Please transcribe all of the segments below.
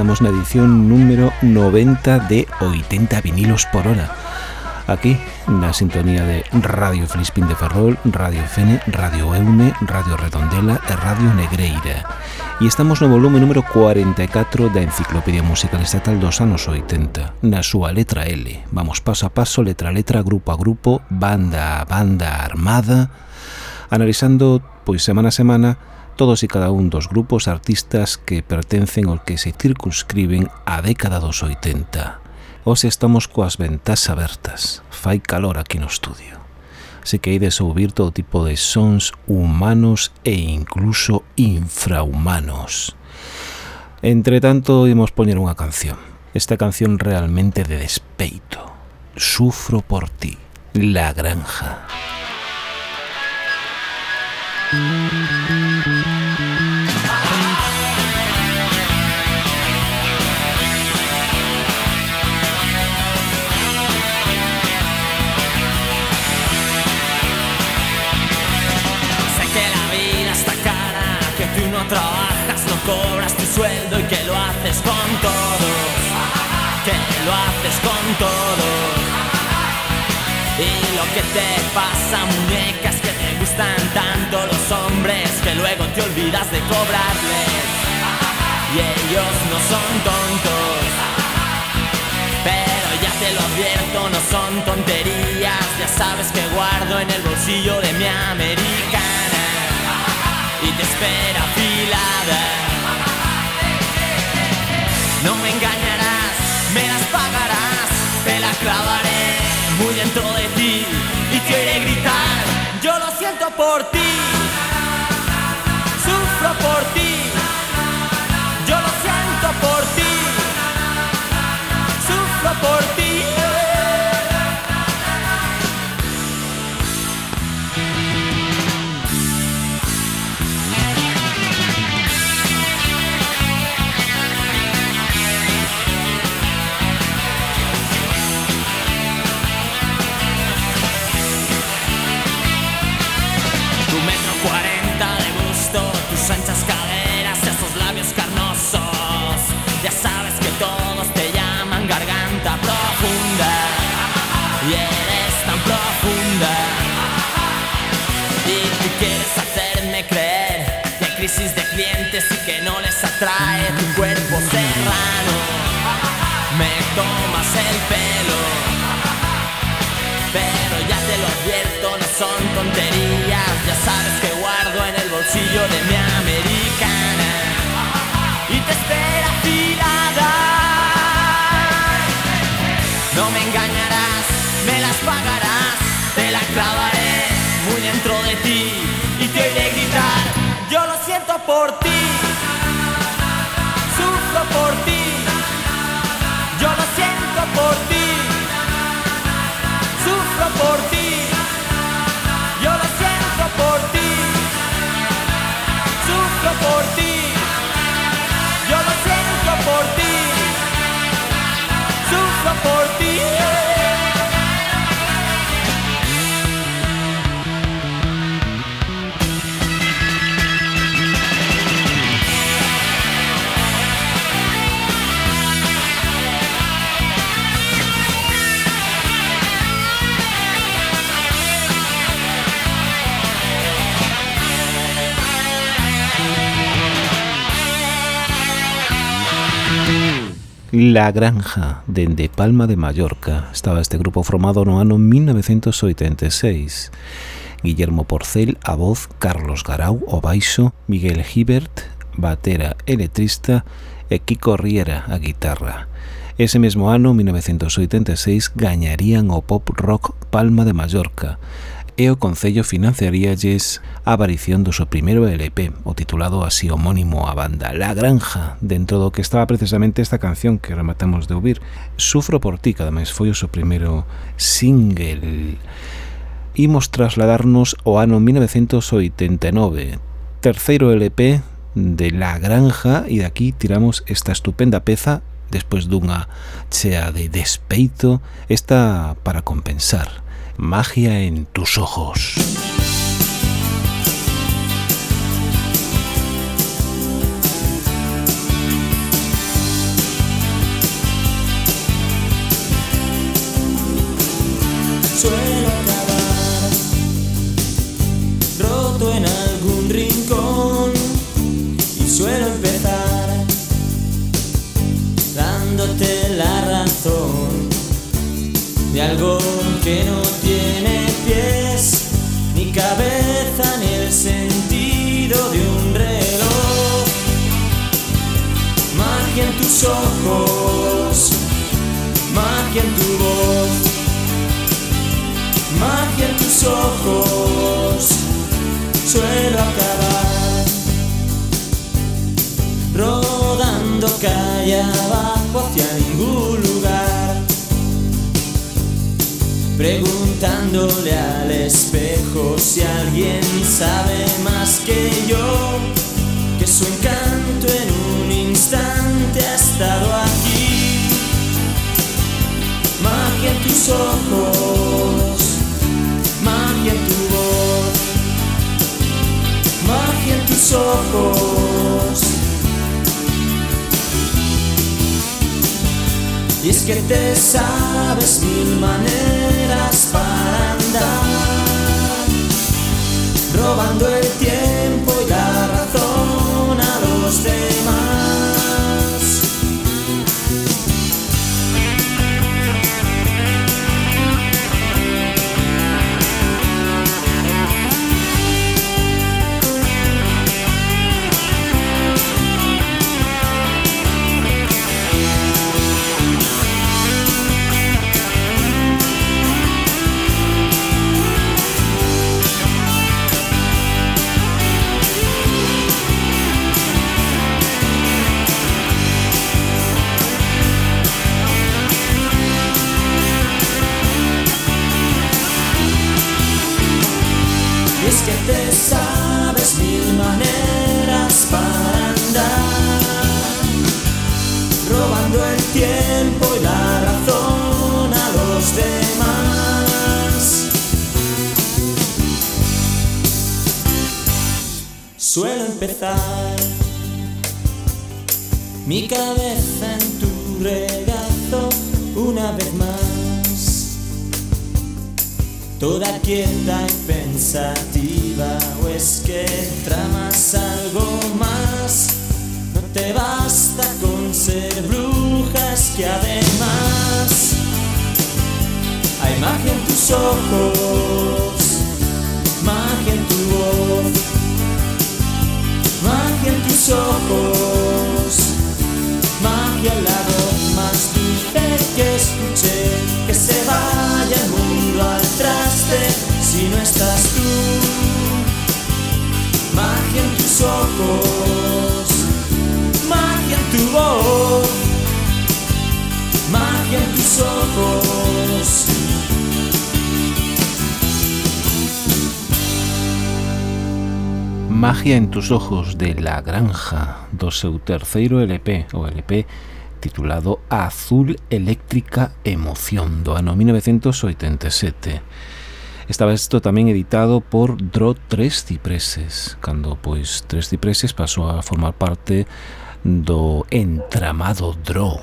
Estamos na edición número 90 de 80 vinilos por hora. Aquí, na sintonía de Radio Felispín de Ferrol, Radio Fene, Radio Eume, Radio Redondela e Radio Negreira. E estamos no volume número 44 da Enciclopedia Musical Estatal dos anos 80 Na súa letra L. Vamos paso a paso, letra a letra, grupo a grupo, banda a banda armada Analizando, pois semana a semana, todos e cada un dos grupos artistas que pertencen ao que se circunscriben á década dos 80. Hoxe estamos coas ventas abertas, fai calor aquí no estudio. Se que ides ouvir todo tipo de sons humanos e incluso infrahumanos. Entre tanto, imos poñer unha canción. Esta canción realmente de despeito. Sufro por ti, La Granja. La Granja. Trabajas, no cobras tu sueldo y que lo haces con todos, que lo haces con todos. Y lo que te pasa, muñecas, que luego te olvidas de cobrarles. Y ellos no son tontos, pero ya te lo advierto, no son tonterías. Ya sabes que guardo en el bolsillo de mi americana y te espera afilada. No me engañarás, me las pagarás, te la clavaré muy dentro de ti y quiere gritar. Yo lo siento por ti, sufro por ti. Yo lo siento por ti, sufro por ti. Clientes y que no les atrae tu cuerpo serrano. Me tomas el pelo. Pero ya te lo advierto, no son tonterías. Ya sabes por ti, sufro por ti, yo lo siento por ti, sufro por ti, yo lo siento por ti, sufro por ti, yo lo siento por ti, sufro por ti. La Granja, dende Palma de Mallorca, estaba este grupo formado no ano 1986. Guillermo Porcel a voz, Carlos Garau o baixo, Miguel Gibert, batera e letrista e Kiko Riera a guitarra. Ese mesmo ano, 1986, gañarían o pop rock Palma de Mallorca e o Concello financiaríalles a aparición do seu primeiro LP, o titulado así homónimo a banda La Granja, dentro do que estaba precisamente esta canción que rematamos de ouvir, Sufro por ti, que ademais foi o seu primeiro single. Imos trasladarnos ao ano 1989, terceiro LP de La Granja e de aquí tiramos esta estupenda peza despois dunha chea de despeito, esta para compensar. Magia en tus ojos. Suelo acabar roto en algún rincón y suelo empezar dándote la razón de algo ojos, magia en tu voz, magia en tus ojos, suelo acabar rodando calle abajo hacia ningún lugar preguntándole al espejo si alguien sabe más que yo, que su encanto en un instante Magia en tus ojos, magia en tu voz, magia en tus ojos. Y es que te sabes mil maneras para andar, robando el tiempo Ciencia en tus ojos de La Granja do seu terceiro LP, o LP titulado Azul Eléctrica Emoción do ano 1987. Estaba isto tamén editado por Dro Tres Cipreses, cando pois Tres Cipreses pasou a formar parte do entramado Dro.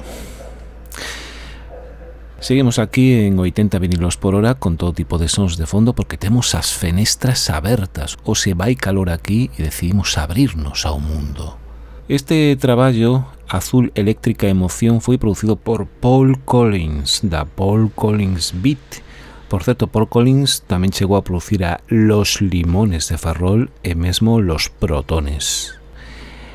Seguimos aquí en 80 vinilos por hora con todo tipo de sons de fondo porque temos as fenestras abertas ou se vai calor aquí e decidimos abrirnos ao mundo. Este traballo, Azul Eléctrica Emoción, foi producido por Paul Collins, da Paul Collins Beat. Por certo, Paul Collins tamén chegou a producir a Los Limones de Ferrol e mesmo Los Protones.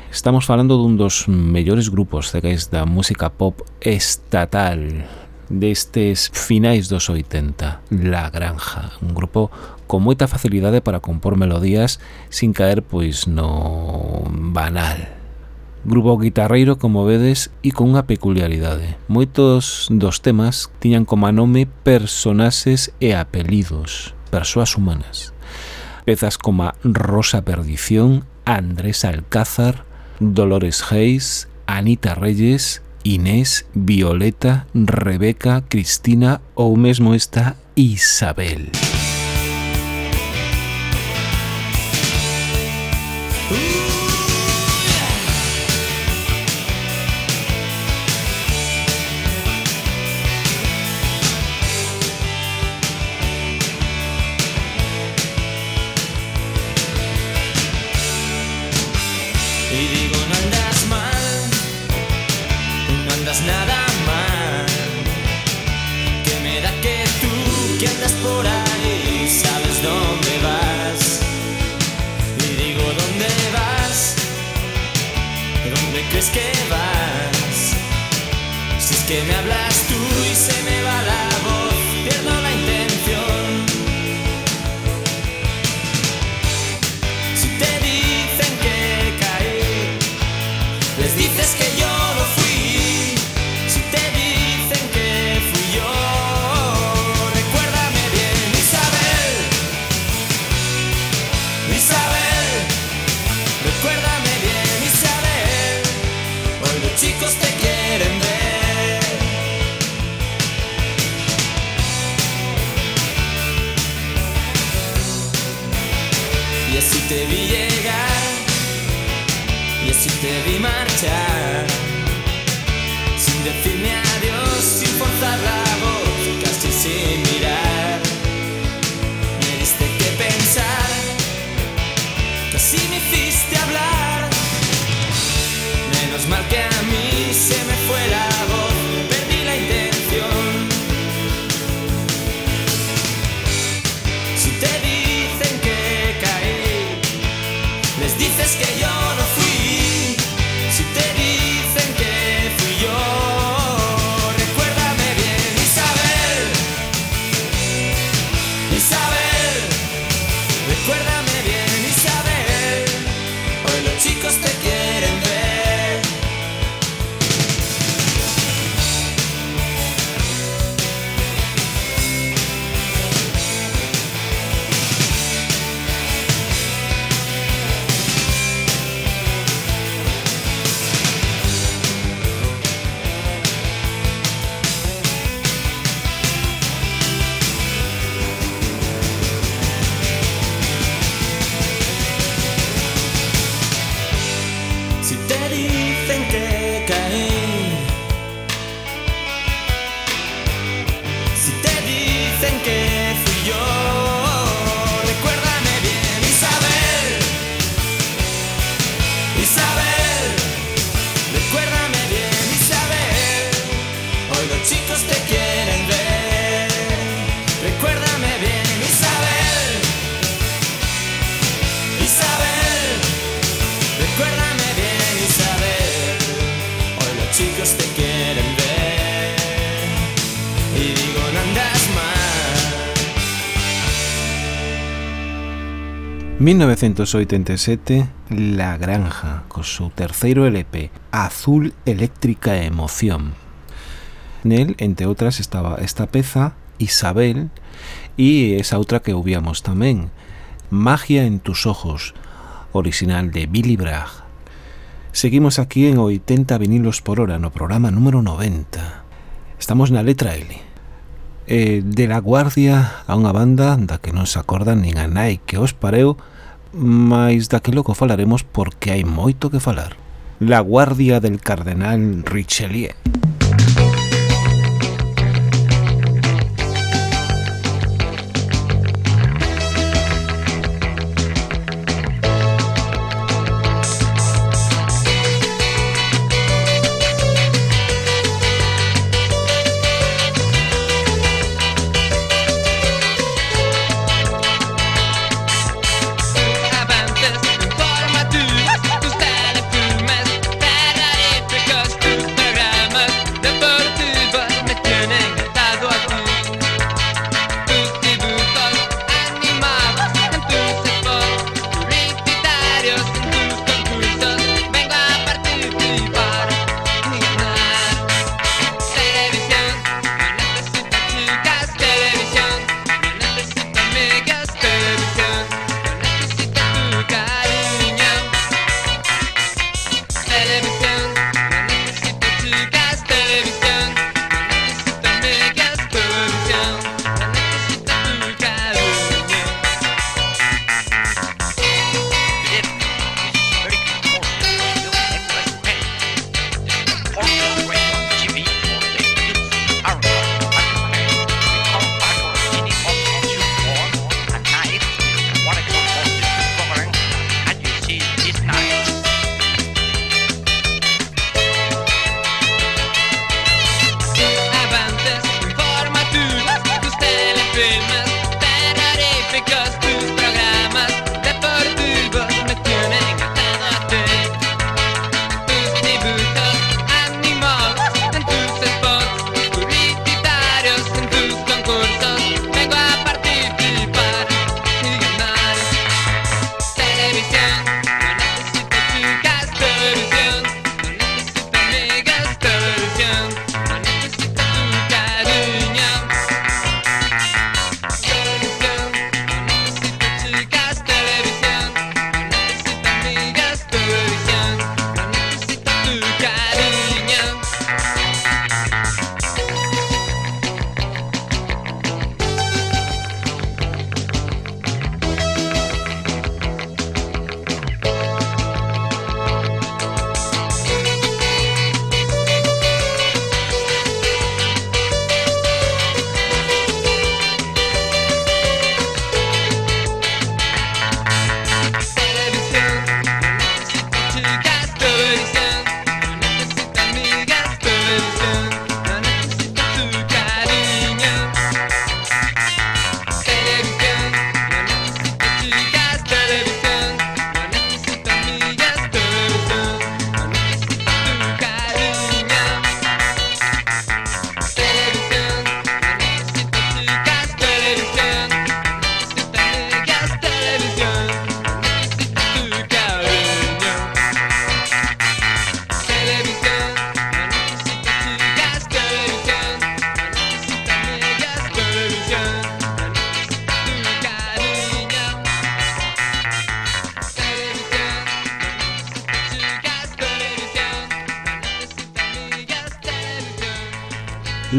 Estamos falando dun dos mellores grupos de da música pop estatal destes finais dos 80, La Granja, un grupo con moita facilidade para compor melodías sin caer pois no banal. Grupo guitarreiro, como vedes, e con unha peculiaridade. Moitos dos temas tiñan como nome personaxes e apelidos, persoas humanas. Pezas como Rosa Perdición, Andrés Alcázar, Dolores Hayes, Anita Reyes Inés, Violeta, Rebeca, Cristina ou mesmo esta Isabel. Y sabes dónde vas, te digo dónde vas, ¿dónde crees que vas? Si es que me hablas tú y se me va a dar. Yeah. 1987, La Granja, co seu terceiro LP, Azul Eléctrica Emoción. Nel, entre outras, estaba esta peza, Isabel, e esa outra que ouvíamos tamén, Magia en tus ojos, original de Billy Bragg. Seguimos aquí en 80 vinilos por hora, no programa número 90. Estamos na letra L. Eh, de la guardia a unha banda da que non se acordan nin a nai que os pareu, mais daquilo que falaremos porque hai moito que falar. La Guardia del Cardenal Richelieu.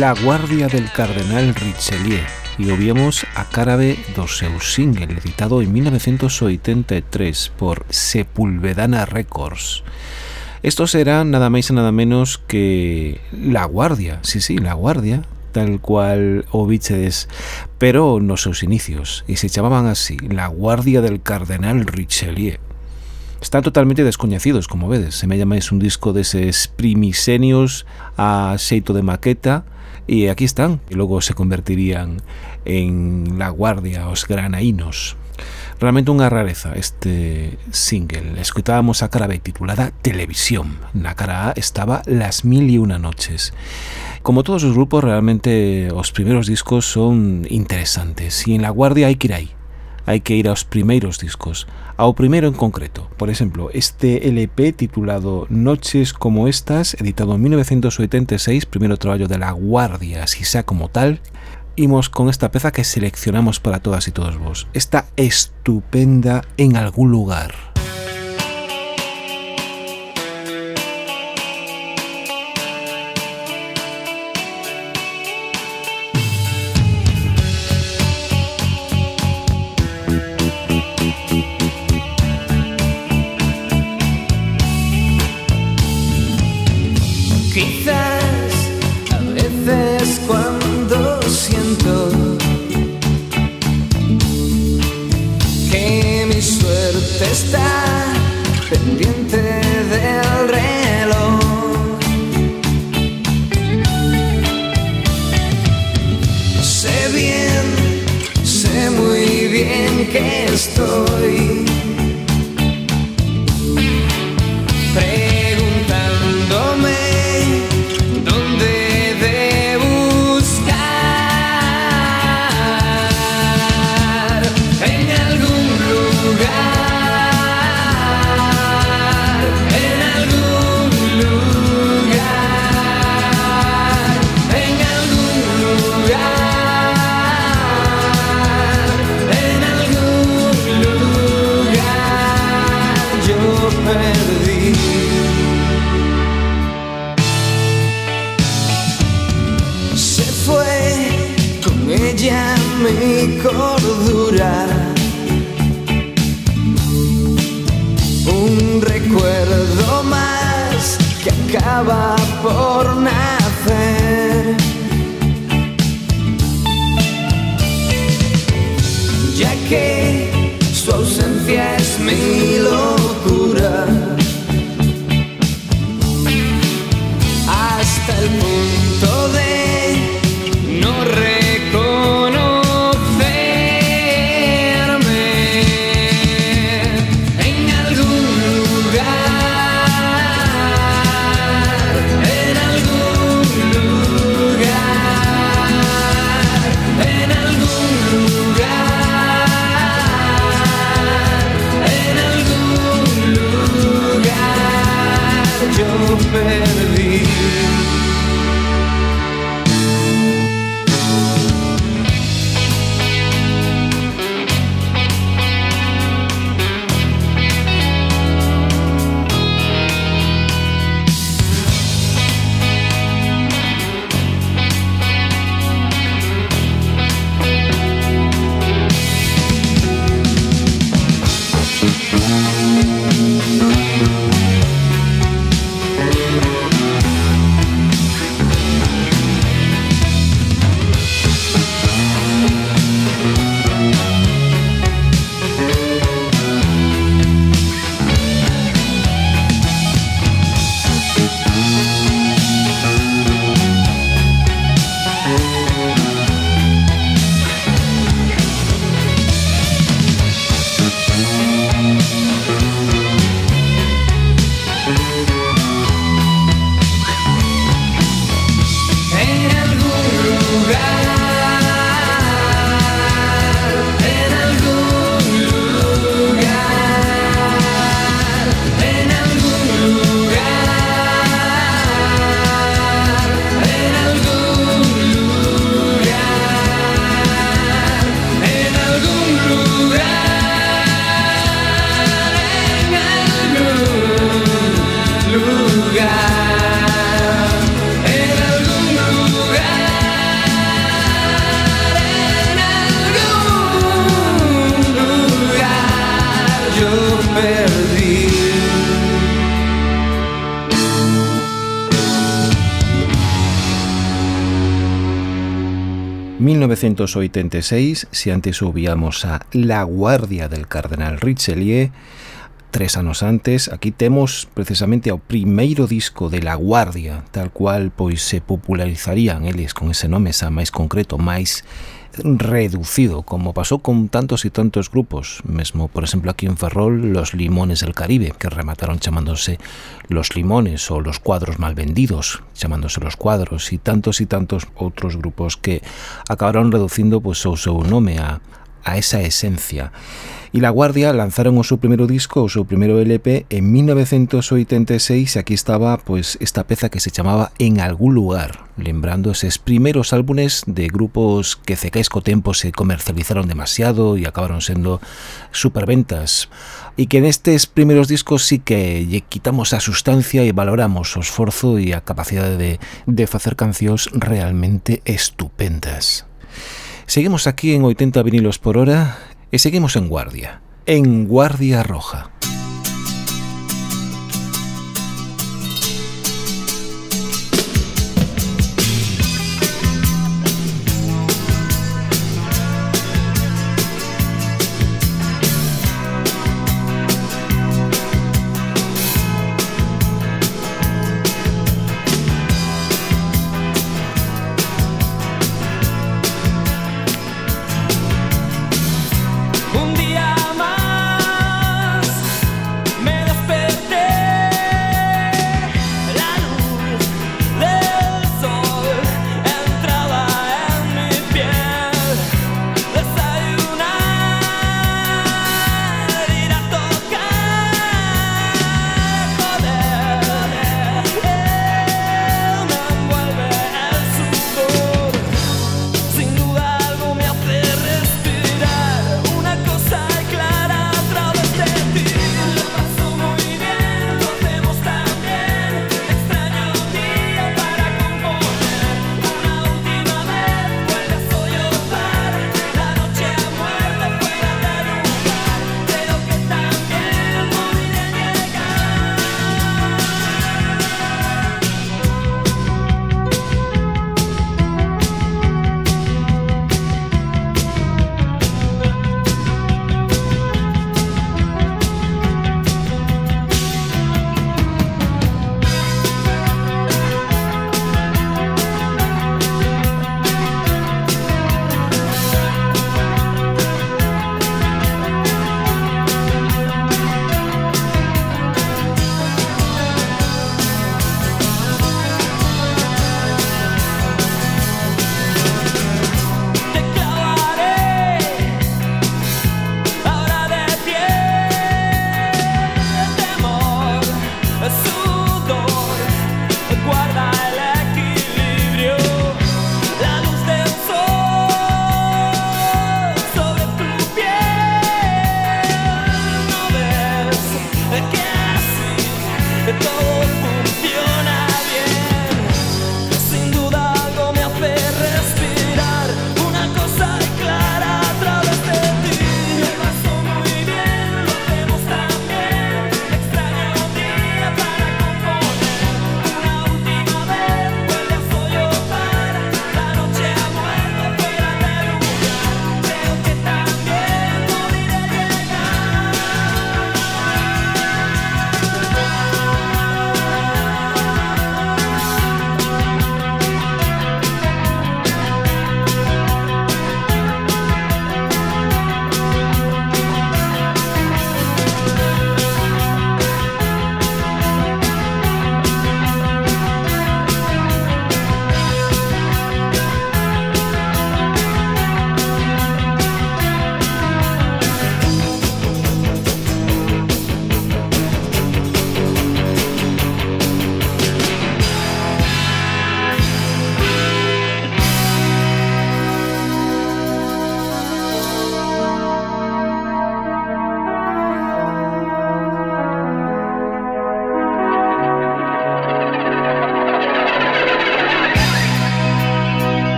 La Guardia del Cardenal Richelieu e obviamos a cara B do seu editado en 1983 por Sepulvedana Records. Estos eran nada máis e nada menos que La Guardia, sí, sí, La Guardia, tal cual o bichedes, pero nos seus inicios, e se chamaban así, La Guardia del Cardenal Richelieu. Están totalmente descoñecidos, como vedes, se me máis un disco deses primisenios a xeito de maqueta, E aquí están, e logo se convertirían en La Guardia, os granaínos. Realmente unha rareza este single. Escutábamos a cara B titulada Televisión. Na cara A estaba Las mil y una noches. Como todos os grupos, realmente os primeros discos son interesantes e en La Guardia hai que ir aí hai que ir aos primeiros discos, ao primeiro en concreto. Por exemplo, este LP titulado Noches como estas, editado en 1986, primeiro traballo de La Guardia, si xa como tal, imos con esta peza que seleccionamos para todas e todos vos. Está estupenda en algún lugar. mi cordura. Un recuerdo más que acaba por nacer. Ya que su ausencia es mi locura. Hasta el mundo. 1986, se antes subíamos a La Guardia del Cardenal Richelieu, tres anos antes, aquí temos precisamente ao primeiro disco de La Guardia, tal cual pois se popularizarían eles con ese nome xa máis concreto, máis reducido, como pasó con tantos y tantos grupos, mesmo, por exemplo, aquí en Ferrol, los Limones del Caribe, que remataron chamándose Los Limones ou Los Cuadros Mal Vendidos, chamándose Los Cuadros, e tantos e tantos outros grupos que acabaron reducindo pois, pues, o seu nome a, a esa esencia. E La Guardia lanzaron o seu primeiro disco, o seu primeiro LP en 1986 e aquí estaba pois esta peza que se chamaba En algún lugar, lembrando eses primeiros álbumes de grupos que cecais co tempo se comercializaron demasiado e acabaron sendo superventas e que nestes primeiros discos sí que lle quitamos a sustancia e valoramos o esforzo e a capacidade de, de facer cancións realmente estupendas. Seguimos aquí en 80 vinilos por hora y seguimos en guardia, en guardia roja.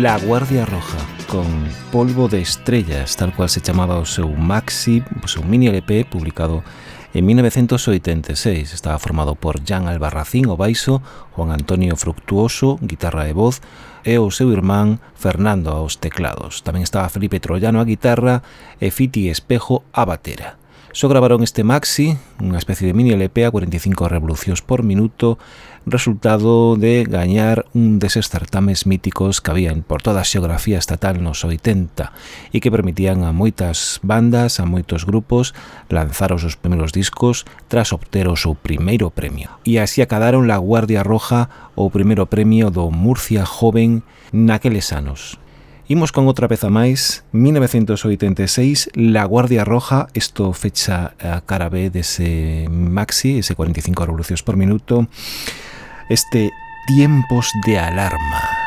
La Guardia Roja con Polvo de Estrellas, tal cual se chamaba o seu maxi, o seu mini LP publicado en 1986. Estaba formado por Jan Albarracín o baixo, Juan Antonio Fructuoso, guitarra e voz, e o seu irmán Fernando aos teclados. Tamén estaba Felipe Troyano a guitarra e Fiti Espejo a batera. Só gravaron este maxi, unha especie de mini LP a 45 revolucións por minuto, resultado de gañar un deses certames míticos que habían por toda a xeografía estatal nos 80 e que permitían a moitas bandas, a moitos grupos, lanzar os seus primeiros discos tras obter o seu primeiro premio. E así acadaron la Guardia Roja o primeiro premio do Murcia Joven naqueles anos. Imos con outra peza máis, 1986, La Guardia Roja, isto fecha a cara B dese maxi, ese 45 revolucións por minuto, este Tiempos de Alarma.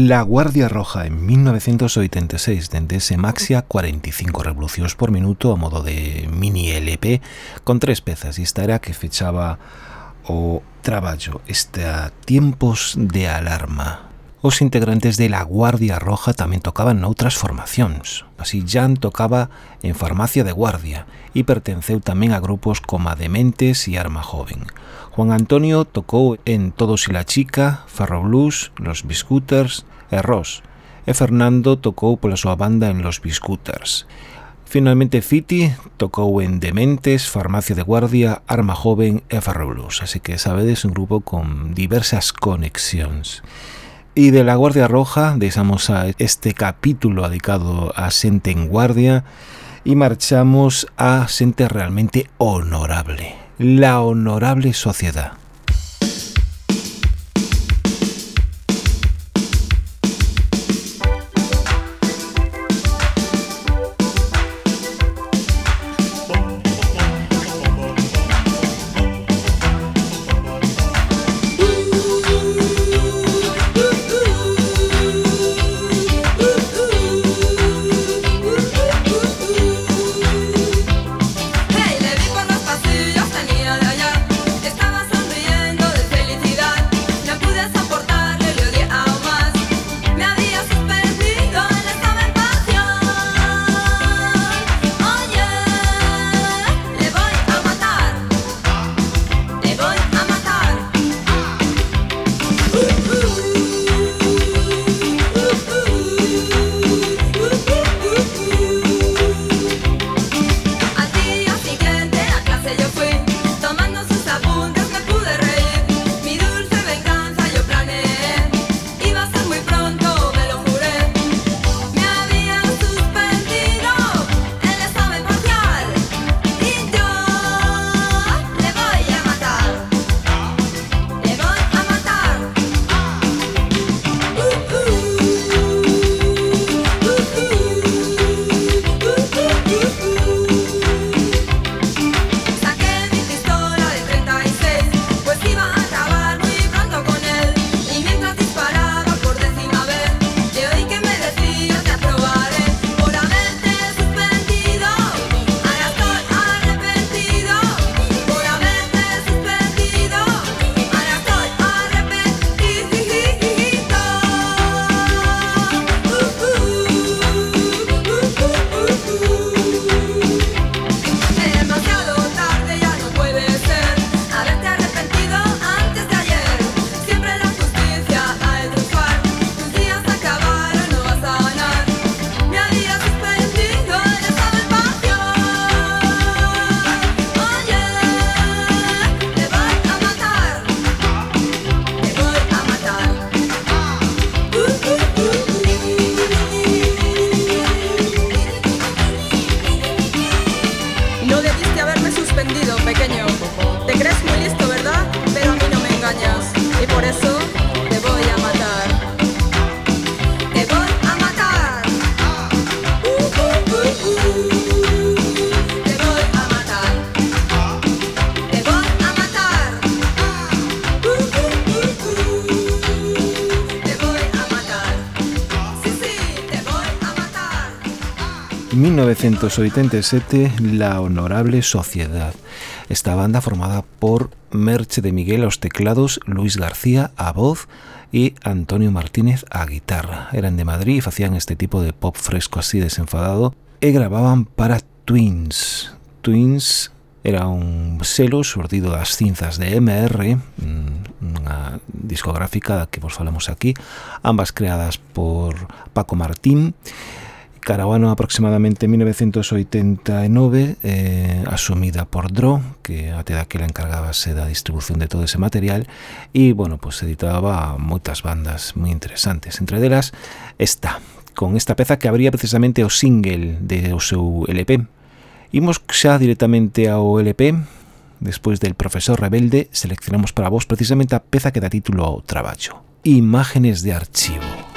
La Guardia Roja en 1986 dende ese Maxia 45 revolucións por minuto a modo de mini LP con tres pezas e esta era que fechaba o traballo está Tiempos de Alarma. Os integrantes de la Guardia Roja tamén tocaban noutras formacións. Así Jan tocaba en Farmacia de Guardia e pertenceu tamén a grupos como Dementes e Arma Joven. Juan Antonio tocou en Todos y la Chica, Ferro Blues, Los Biscooters e Ross, e Fernando tocou pola súa banda en Los Biscooters. Finalmente Fiti tocou en Dementes, Farmacia de Guardia, Arma Joven e Ferro Blues, así que sabedes un grupo con diversas conexións. E de la Guardia Roja deixamos a este capítulo dedicado a xente en guardia e marchamos a xente realmente honorable, la honorable sociedad. 1987 La Honorable Sociedad. Esta banda formada por Merche de Miguel a los teclados, Luis García a voz y Antonio Martínez a guitarra. Eran de Madrid y hacían este tipo de pop fresco así desenfadado y grababan para Twins. Twins era un selo sortido das cinzas de MR, mm, unha discográfica que vos falamos aquí, ambas creadas por Paco Martín, e ano aproximadamente 1989 eh, asumida por Dro que até daquela encargábase da distribución de todo ese material. E, bueno, pues editaba moitas bandas moi interesantes. Entre delas esta, con esta peza que abría precisamente o single de o seu LP Imos directamente ao LP Despois del Profesor Rebelde seleccionamos para vos precisamente a peza que dá título ao traballo Imágenes de archivo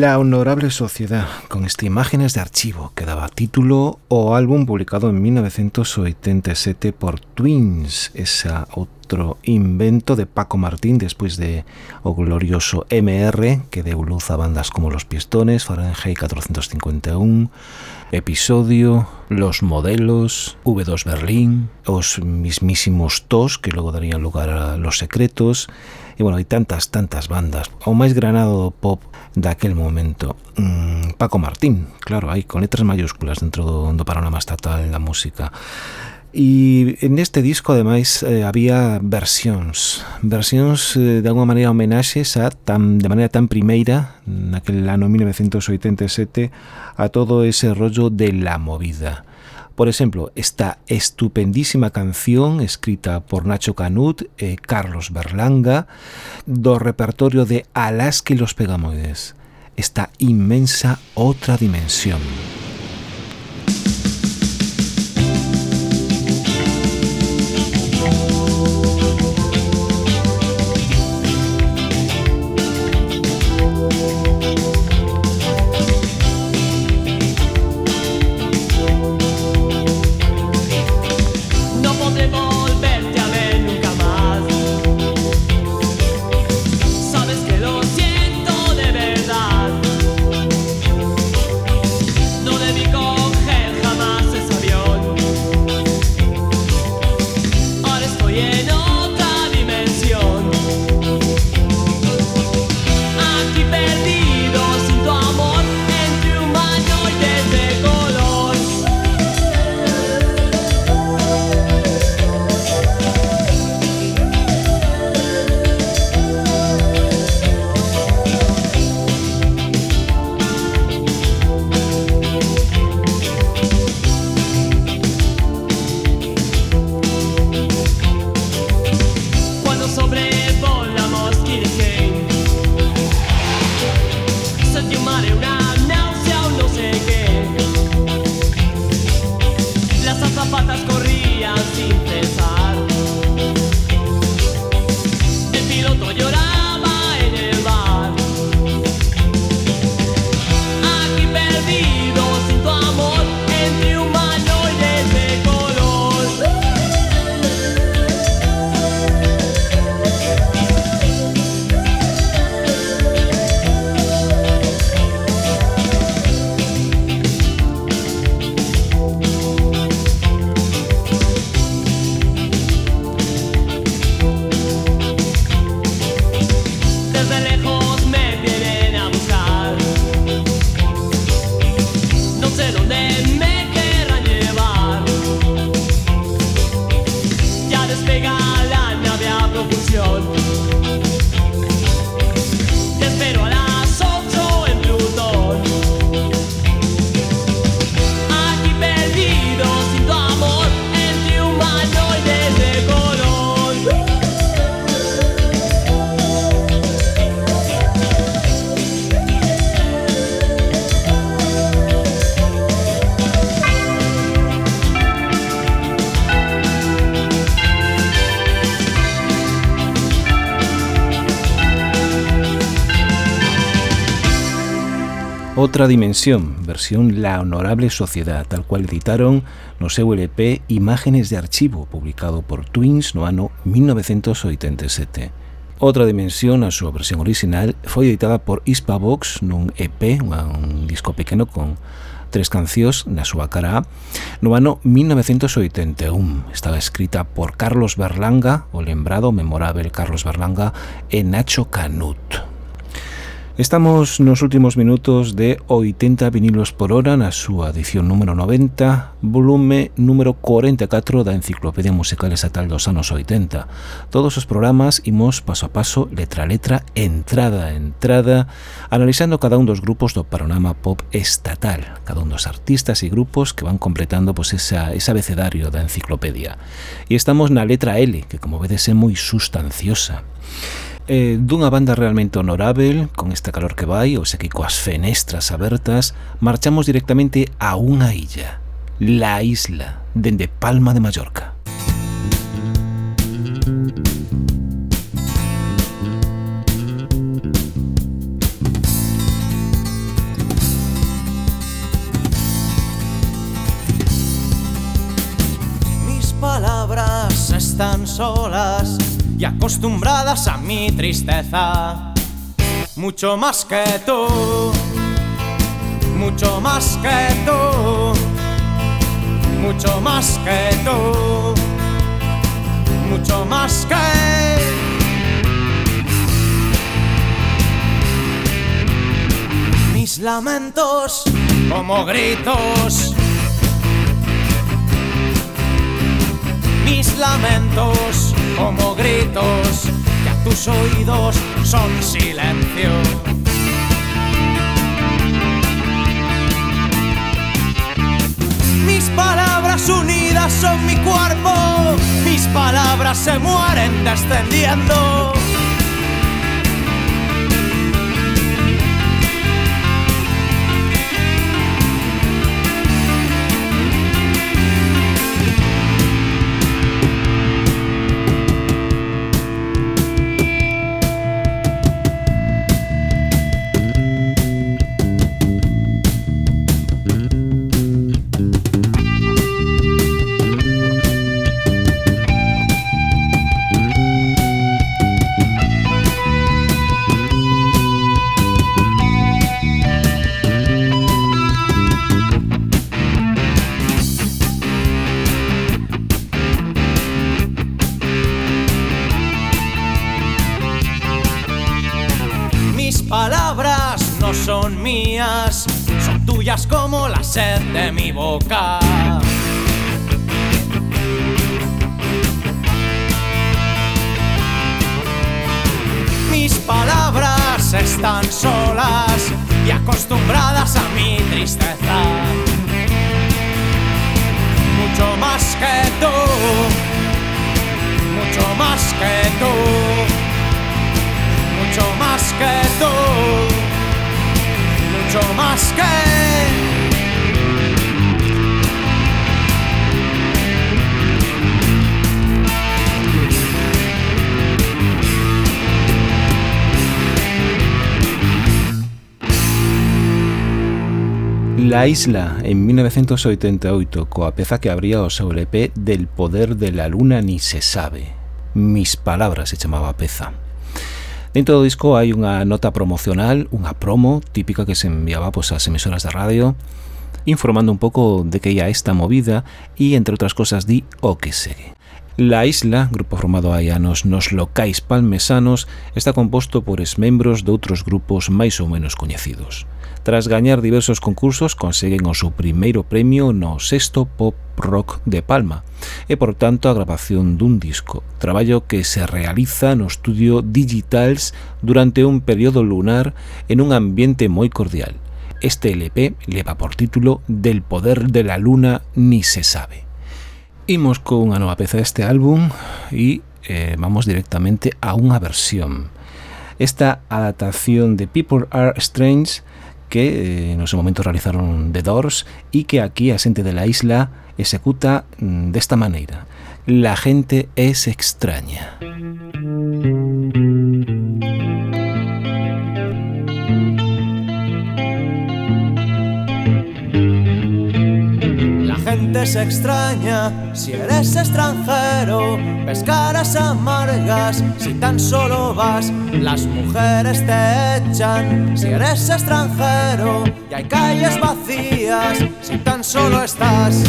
La Honorable Sociedad, con este Imágenes de Archivo, que daba título ao álbum publicado en 1987 por Twins, esa outro invento de Paco Martín despois de o glorioso MR, que deu luz a bandas como Los Pistones, Fahrenheit 451, episodio, los modelos, V2 Berlín, os mismísimos TOS que logo darían lugar a Los Secretos, e bueno, hai tantas, tantas bandas, o máis granado do pop daquel momento. Mm, Paco Martín, claro, hai con letras mayúsculas dentro do, do panorama estatal da música. E en este disco, ademais, eh, había versións. Versións, eh, de alguma maneira, homenaxes a tan, de maneira tan primeira, naquel ano 1987, a todo ese rollo de la movida. Por exemplo, esta estupendísima canción escrita por Nacho Canut e Carlos Berlanga do repertorio de Alaska y los Pegamoides. Esta inmensa outra dimensión. Outra Dimensión, versión La Honorable Sociedad, tal cual editaron no seu LP Imágenes de Archivo, publicado por Twins no ano 1987. Outra Dimensión, a súa versión original, foi editada por Hispavox nun EP, un disco pequeno con tres cancións na súa cara A no ano 1981. Estaba escrita por Carlos Berlanga, o lembrado, memorable Carlos Berlanga, e Nacho Canut. Estamos nos últimos minutos de 80 vinilos por hora na súa edición número 90, volume número 44 da Enciclopedia Musical Estatal dos anos 80. Todos os programas imos paso a paso, letra a letra, entrada a entrada, analizando cada un dos grupos do panorama pop estatal, cada un dos artistas e grupos que van completando pois, esa, ese abecedario da enciclopedia. E estamos na letra L, que como vedes é moi sustanciosa. eh, dunha banda realmente honorable, con este calor que vai, ou sea que coas fenestras abertas, marchamos directamente a unha illa, la isla, dende Palma de Mallorca. Mis palabras están solas acostumbradas a mi tristeza. Mucho más que tú, mucho más que tú, mucho más que tú, mucho más que mis lamentos como gritos. Mis lamentos como gritos que a tus oídos son silencio. Mis palabras unidas son mi cuerpo, mis palabras se mueren descendiendo. 我干。La isla en 1988 coa peza que abría o seu LP Del poder de la luna ni se sabe. Mis palabras se chamaba a peza. Dentro do disco hai unha nota promocional, unha promo típica que se enviaba pois, ás emisoras de radio, informando un pouco de que ia esta movida e, entre outras cosas, di o que segue. La Isla, grupo formado hai anos nos locais palmesanos, está composto por esmembros de outros grupos máis ou menos coñecidos. Tras gañar diversos concursos, conseguen o seu primeiro premio no sexto Pop Rock de Palma e, por tanto, a grabación dun disco, traballo que se realiza no estudio Digitals durante un período lunar en un ambiente moi cordial. Este LP leva por título Del poder de la luna ni se sabe. Imos con unha nova peza deste álbum e eh, vamos directamente a unha versión. Esta adaptación de People Are Strange que eh, no seu momento realizaron The Doors e que aquí a de la isla executa mm, desta maneira. La gente es extraña. Gente extraña. Si eres extranjero, ves caras amargas. Si tan solo vas, las mujeres te echan. Si eres extranjero y hay calles vacías si tan solo estás.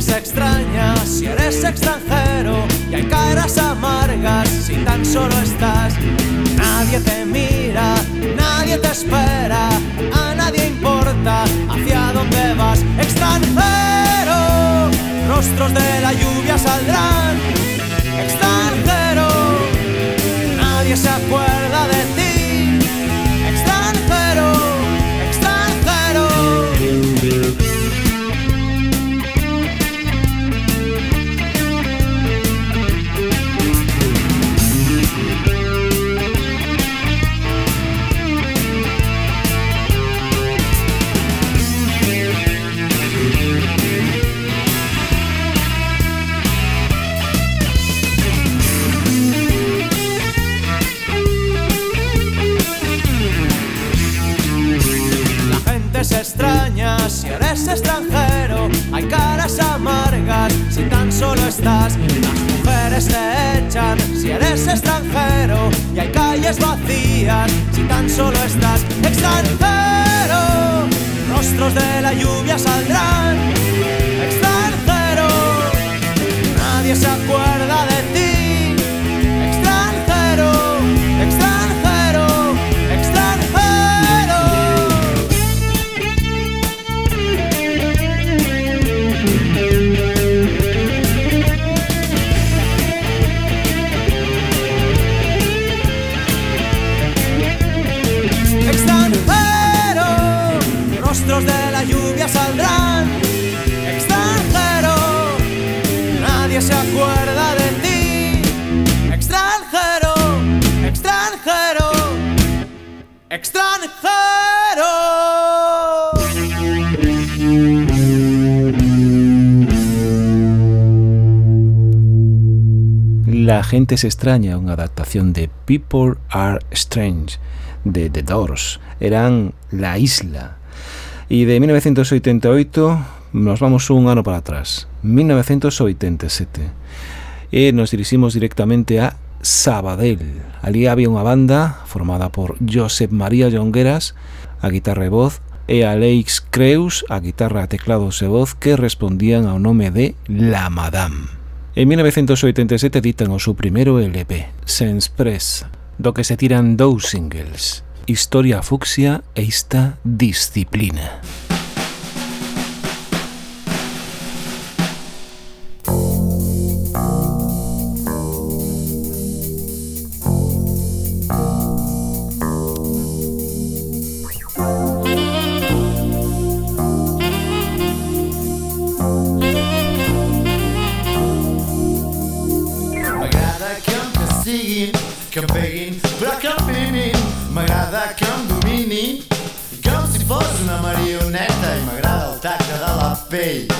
Se extraña si eres extranjero y hay caras amargas si tan solo estás. Nadie te mira, nadie te espera, a nadie importa hacia dónde vas. Extranjero, rostros de la lluvia saldrán. Extranjero, nadie se acuerda extranjero, hay caras amargas si tan solo estás. Las mujeres te echan si eres extranjero y hay calles vacías si tan solo estás extranjero. Rostros de la lluvia saldrán extranjero. Nadie se acuerda de La gente se extraña, unha adaptación de People Are Strange, de The Doors. Eran La Isla. E de 1988 nos vamos un ano para atrás, 1987. E nos diriximos directamente a Sabadell. Ali había unha banda formada por Josep María Llongueras, a guitarra e voz, e Alex Creus, a guitarra, teclados e voz, que respondían ao nome de La Madame. En 1987 editan o seu primeiro LP, Sense Press, do que se tiran dous singles, Historia Fuxia e Esta Disciplina. Que em peguin, però que em mimin. M'agrada que em dominin, com si fos una marioneta. I m'agrada el tacte de la pell.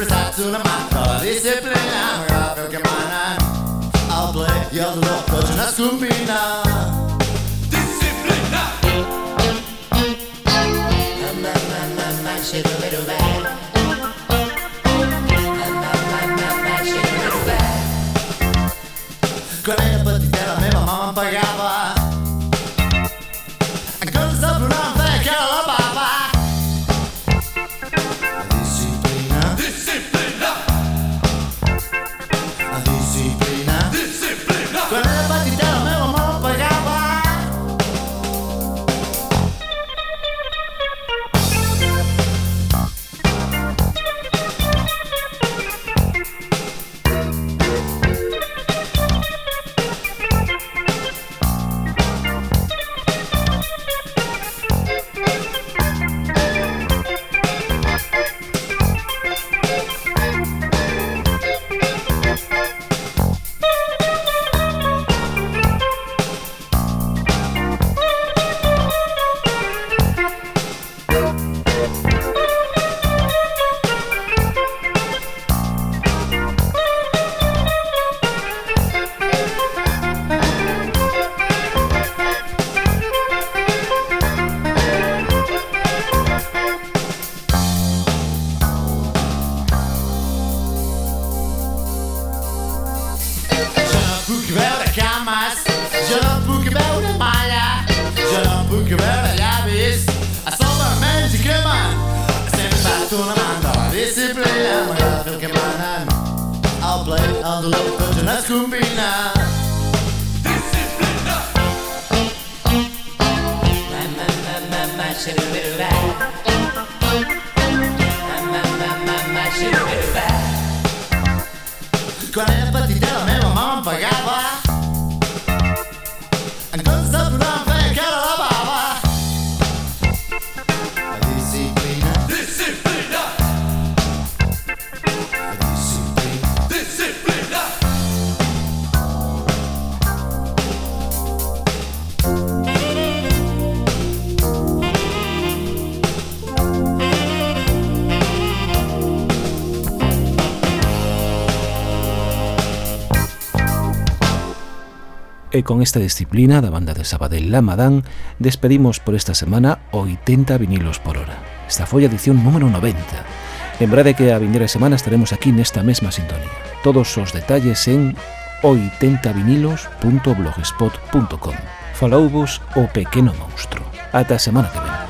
prestare su una mappa disciplina Grave che mana Al play, io loco c'è una scumpina Disciplina Mamma, mamma, mamma, c'è dove dove Con le battite la mia mamma pagava Cause up. E con esta disciplina da banda de Sabadell Lamadán despedimos por esta semana 80 vinilos por hora. Esta foi a edición número 90. Lembrade que a vindeira semana estaremos aquí nesta mesma sintonía. Todos os detalles en 80vinilos.blogspot.com Falouvos o pequeno monstro. Ata a semana que ven.